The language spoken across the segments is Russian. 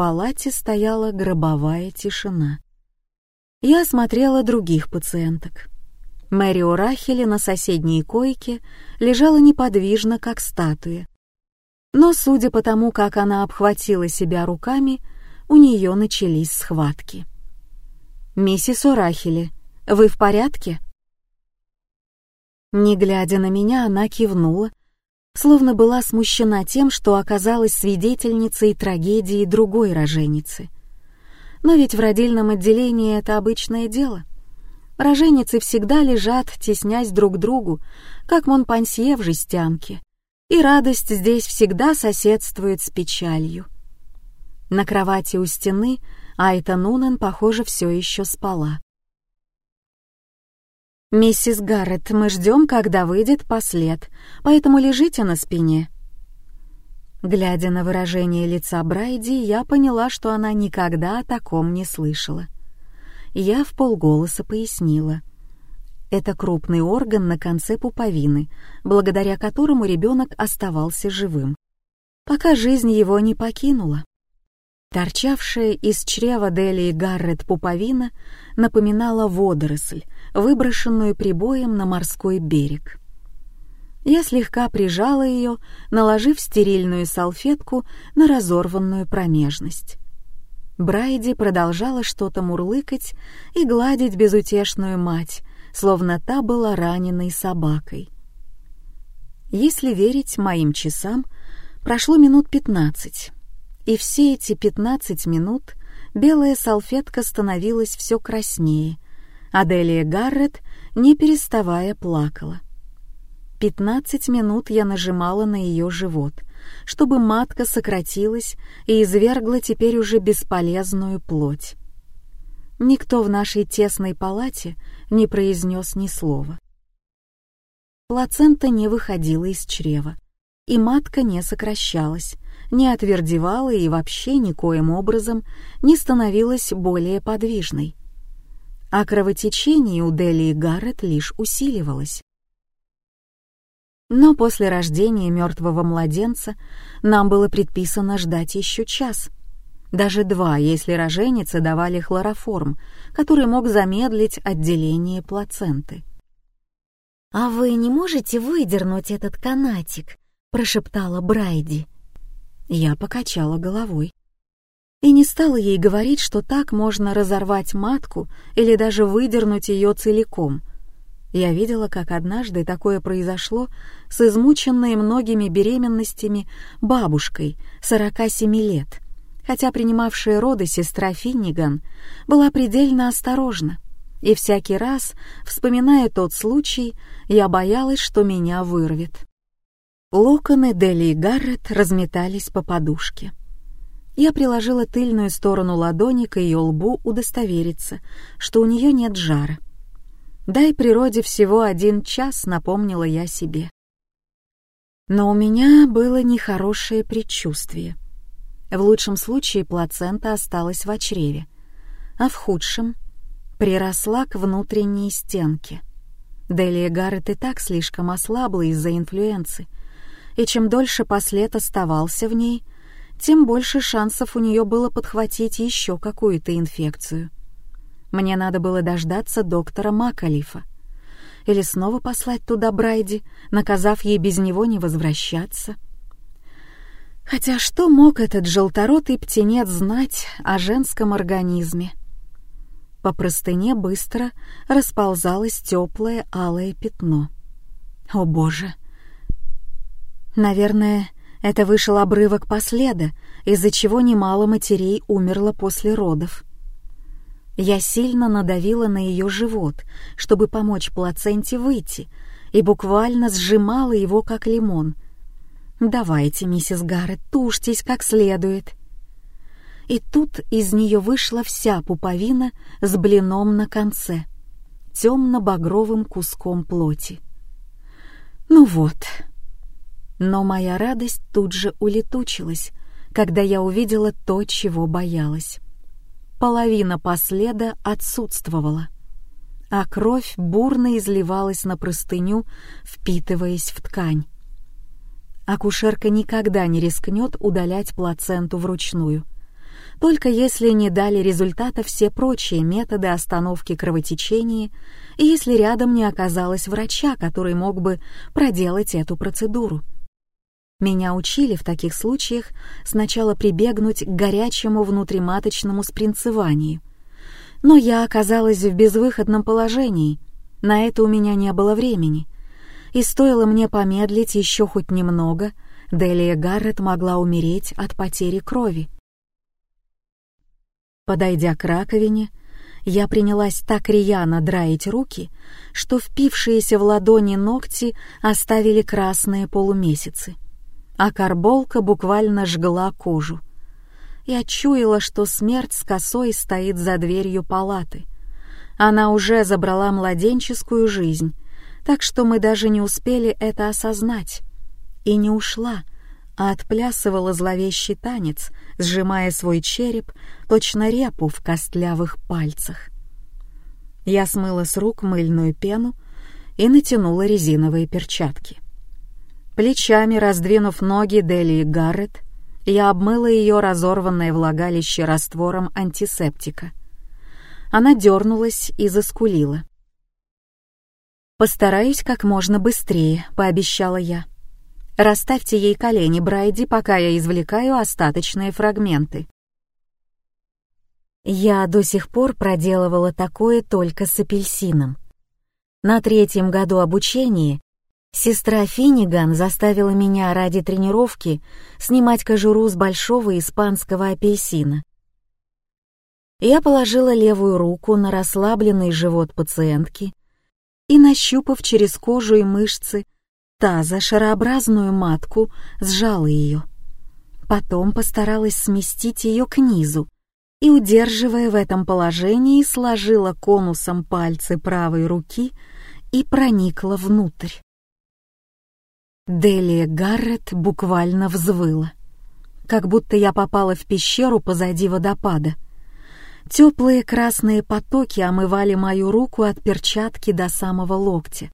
палате стояла гробовая тишина. Я осмотрела других пациенток. Мэри Урахели на соседней койке лежала неподвижно, как статуя. Но, судя по тому, как она обхватила себя руками, у нее начались схватки. «Миссис Урахели, вы в порядке?» Не глядя на меня, она кивнула, словно была смущена тем, что оказалась свидетельницей трагедии другой роженицы. Но ведь в родильном отделении это обычное дело. Роженицы всегда лежат, теснясь друг к другу, как монпансье в жестянке, и радость здесь всегда соседствует с печалью. На кровати у стены Айта Нунен, похоже, все еще спала. «Миссис Гаррет, мы ждем, когда выйдет послед, поэтому лежите на спине». Глядя на выражение лица Брайди, я поняла, что она никогда о таком не слышала. Я в полголоса пояснила. Это крупный орган на конце пуповины, благодаря которому ребенок оставался живым, пока жизнь его не покинула. Торчавшая из чрева Делии Гаррет пуповина напоминала водоросль, выброшенную прибоем на морской берег. Я слегка прижала ее, наложив стерильную салфетку на разорванную промежность. Брайди продолжала что-то мурлыкать и гладить безутешную мать, словно та была раненой собакой. Если верить моим часам, прошло минут пятнадцать. И все эти пятнадцать минут белая салфетка становилась все краснее. Аделия Гаррет, не переставая, плакала. Пятнадцать минут я нажимала на ее живот, чтобы матка сократилась и извергла теперь уже бесполезную плоть. Никто в нашей тесной палате не произнес ни слова. Плацента не выходила из чрева, и матка не сокращалась, не отвердевала и вообще никоим образом не становилась более подвижной. А кровотечение у Дели и Гаррет лишь усиливалось. Но после рождения мертвого младенца нам было предписано ждать еще час. Даже два, если роженице давали хлороформ, который мог замедлить отделение плаценты. «А вы не можете выдернуть этот канатик?» — прошептала Брайди. Я покачала головой. И не стала ей говорить, что так можно разорвать матку или даже выдернуть ее целиком. Я видела, как однажды такое произошло с измученной многими беременностями бабушкой 47 лет, хотя принимавшая роды сестра Финниган была предельно осторожна. И всякий раз, вспоминая тот случай, я боялась, что меня вырвет. Локоны Дели и Гаррет разметались по подушке. Я приложила тыльную сторону ладони к ее лбу удостовериться, что у нее нет жара. «Дай природе всего один час», — напомнила я себе. Но у меня было нехорошее предчувствие. В лучшем случае плацента осталась в чреве, а в худшем приросла к внутренней стенке. Делия Гаррет и так слишком ослабла из-за инфлюенции — и чем дольше послед оставался в ней, тем больше шансов у нее было подхватить еще какую-то инфекцию. Мне надо было дождаться доктора Макалифа. Или снова послать туда Брайди, наказав ей без него не возвращаться. Хотя что мог этот желторотый птенец знать о женском организме? По простыне быстро расползалось теплое алое пятно. О боже! Наверное, это вышел обрывок последа, из-за чего немало матерей умерло после родов. Я сильно надавила на ее живот, чтобы помочь плаценте выйти, и буквально сжимала его, как лимон. «Давайте, миссис Гаррет, тушьтесь как следует». И тут из нее вышла вся пуповина с блином на конце, темно-багровым куском плоти. «Ну вот», но моя радость тут же улетучилась, когда я увидела то, чего боялась. Половина последа отсутствовала, а кровь бурно изливалась на простыню, впитываясь в ткань. Акушерка никогда не рискнет удалять плаценту вручную. только если не дали результата все прочие методы остановки кровотечения и если рядом не оказалось врача, который мог бы проделать эту процедуру. Меня учили в таких случаях сначала прибегнуть к горячему внутриматочному спринцеванию. Но я оказалась в безвыходном положении, на это у меня не было времени. И стоило мне помедлить еще хоть немного, Делия Гаррет могла умереть от потери крови. Подойдя к раковине, я принялась так рьяно драить руки, что впившиеся в ладони ногти оставили красные полумесяцы, а карболка буквально жгла кожу. Я чуяла, что смерть с косой стоит за дверью палаты. Она уже забрала младенческую жизнь, так что мы даже не успели это осознать. И не ушла, а отплясывала зловещий танец, сжимая свой череп, точно репу в костлявых пальцах. Я смыла с рук мыльную пену и натянула резиновые перчатки. Плечами раздвинув ноги Делии Гаррет, я обмыла ее разорванное влагалище раствором антисептика. Она дернулась и заскулила. «Постараюсь как можно быстрее», — пообещала я. Расставьте ей колени, Брайди, пока я извлекаю остаточные фрагменты. Я до сих пор проделывала такое только с апельсином. На третьем году обучения сестра Финниган заставила меня ради тренировки снимать кожуру с большого испанского апельсина. Я положила левую руку на расслабленный живот пациентки и, нащупав через кожу и мышцы, таза шарообразную матку, сжала ее. Потом постаралась сместить ее к низу и, удерживая в этом положении, сложила конусом пальцы правой руки и проникла внутрь. Делия Гаррет буквально взвыла, как будто я попала в пещеру позади водопада. Теплые красные потоки омывали мою руку от перчатки до самого локтя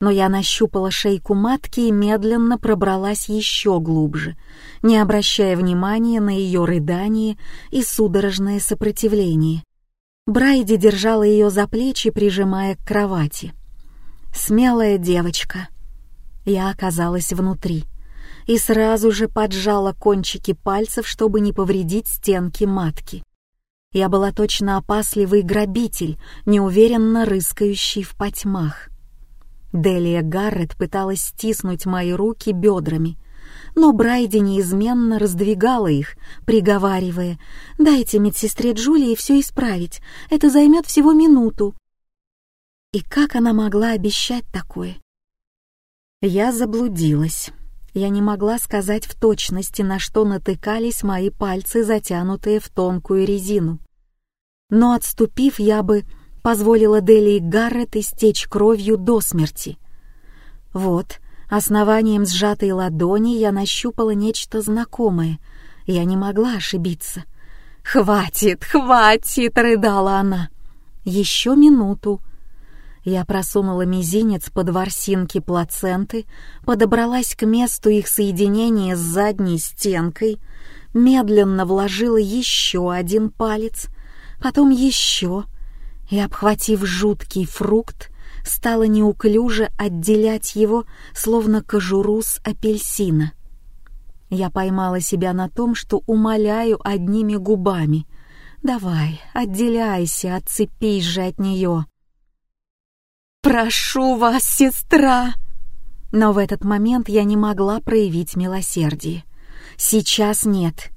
но я нащупала шейку матки и медленно пробралась еще глубже, не обращая внимания на ее рыдание и судорожное сопротивление. Брайди держала ее за плечи, прижимая к кровати. Смелая девочка. Я оказалась внутри и сразу же поджала кончики пальцев, чтобы не повредить стенки матки. Я была точно опасливый грабитель, неуверенно рыскающий в потьмах. Делия Гаррет пыталась стиснуть мои руки бедрами, но Брайди неизменно раздвигала их, приговаривая «Дайте медсестре Джулии все исправить, это займет всего минуту». И как она могла обещать такое? Я заблудилась. Я не могла сказать в точности, на что натыкались мои пальцы, затянутые в тонкую резину. Но отступив, я бы позволила Дели Гаррет истечь кровью до смерти. Вот, основанием сжатой ладони я нащупала нечто знакомое. Я не могла ошибиться. «Хватит, хватит!» — рыдала она. «Еще минуту». Я просунула мизинец под ворсинки плаценты, подобралась к месту их соединения с задней стенкой, медленно вложила еще один палец, потом еще — и, обхватив жуткий фрукт, стала неуклюже отделять его, словно кожуру с апельсина. Я поймала себя на том, что умоляю одними губами. «Давай, отделяйся, отцепись же от нее!» «Прошу вас, сестра!» Но в этот момент я не могла проявить милосердие. «Сейчас нет.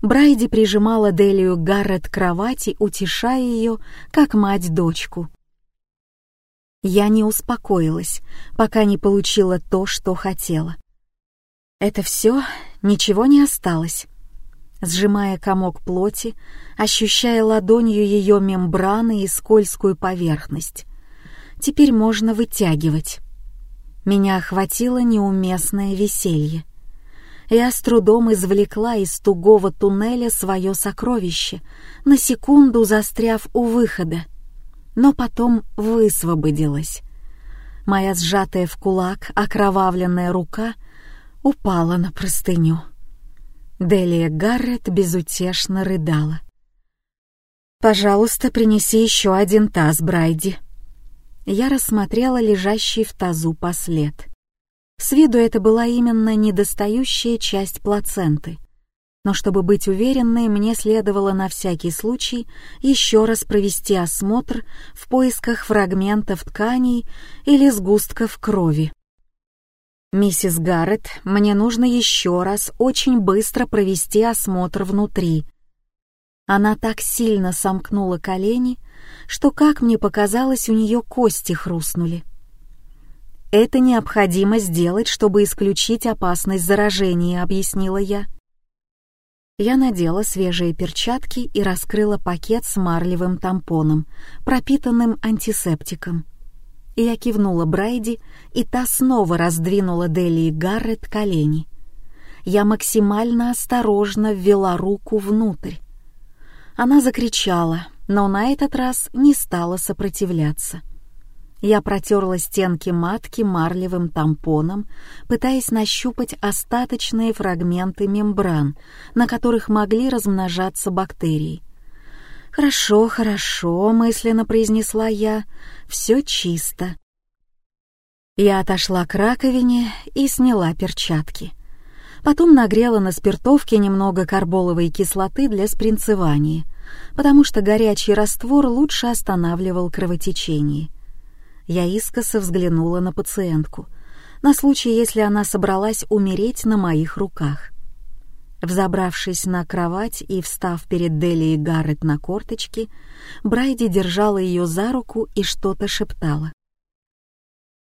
Брайди прижимала Делию Гаррет к кровати, утешая ее, как мать дочку. Я не успокоилась, пока не получила то, что хотела. Это все, ничего не осталось. Сжимая комок плоти, ощущая ладонью ее мембраны и скользкую поверхность. Теперь можно вытягивать. Меня охватило неуместное веселье я с трудом извлекла из тугого туннеля свое сокровище, на секунду застряв у выхода, но потом высвободилась. Моя сжатая в кулак окровавленная рука упала на простыню. Делия Гаррет безутешно рыдала. «Пожалуйста, принеси еще один таз, Брайди». Я рассмотрела лежащий в тазу послед. С виду это была именно недостающая часть плаценты. Но чтобы быть уверенной, мне следовало на всякий случай еще раз провести осмотр в поисках фрагментов тканей или сгустков крови. «Миссис Гаррет, мне нужно еще раз очень быстро провести осмотр внутри». Она так сильно сомкнула колени, что, как мне показалось, у нее кости хрустнули. «Это необходимо сделать, чтобы исключить опасность заражения», — объяснила я. Я надела свежие перчатки и раскрыла пакет с марлевым тампоном, пропитанным антисептиком. Я кивнула Брайди, и та снова раздвинула Дели и Гаррет колени. Я максимально осторожно ввела руку внутрь. Она закричала, но на этот раз не стала сопротивляться. Я протерла стенки матки марлевым тампоном, пытаясь нащупать остаточные фрагменты мембран, на которых могли размножаться бактерии. «Хорошо, хорошо», — мысленно произнесла я, — «все чисто». Я отошла к раковине и сняла перчатки. Потом нагрела на спиртовке немного карболовой кислоты для спринцевания, потому что горячий раствор лучше останавливал кровотечение. Я искоса взглянула на пациентку, на случай, если она собралась умереть на моих руках. Взобравшись на кровать и встав перед Дели и Гаррет на корточки, Брайди держала ее за руку и что-то шептала.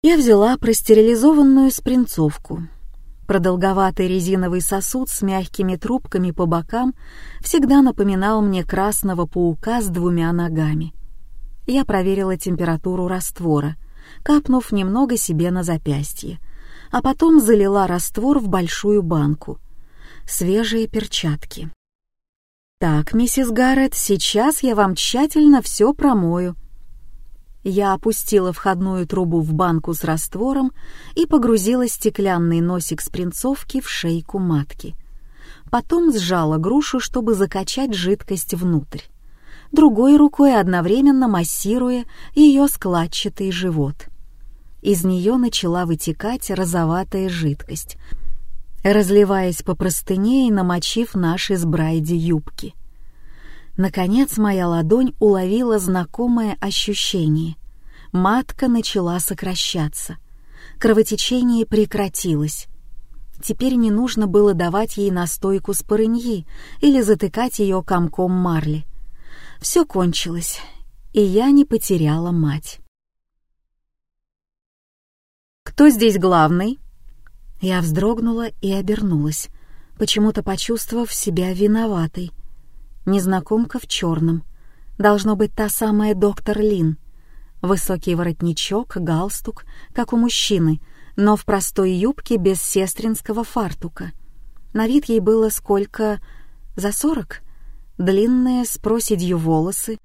Я взяла простерилизованную спринцовку. Продолговатый резиновый сосуд с мягкими трубками по бокам всегда напоминал мне красного паука с двумя ногами. Я проверила температуру раствора, капнув немного себе на запястье, а потом залила раствор в большую банку — свежие перчатки. «Так, миссис Гаррет, сейчас я вам тщательно все промою». Я опустила входную трубу в банку с раствором и погрузила стеклянный носик спринцовки в шейку матки. Потом сжала грушу, чтобы закачать жидкость внутрь, другой рукой одновременно массируя ее складчатый живот. Из нее начала вытекать розоватая жидкость — разливаясь по простыне и намочив наши с Брайди юбки. Наконец моя ладонь уловила знакомое ощущение. Матка начала сокращаться. Кровотечение прекратилось. Теперь не нужно было давать ей настойку с парыньи или затыкать ее комком марли. Все кончилось, и я не потеряла мать. «Кто здесь главный?» Я вздрогнула и обернулась, почему-то почувствовав себя виноватой. Незнакомка в черном. Должно быть та самая доктор Лин. Высокий воротничок, галстук, как у мужчины, но в простой юбке без сестринского фартука. На вид ей было сколько... за сорок? Длинные с проседью волосы,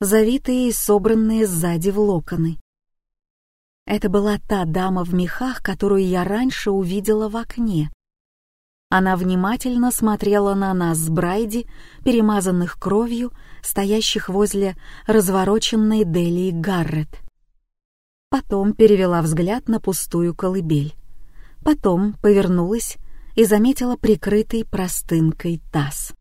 завитые и собранные сзади в локоны. Это была та дама в мехах, которую я раньше увидела в окне. Она внимательно смотрела на нас с Брайди, перемазанных кровью, стоящих возле развороченной Делии Гаррет. Потом перевела взгляд на пустую колыбель. Потом повернулась и заметила прикрытый простынкой таз.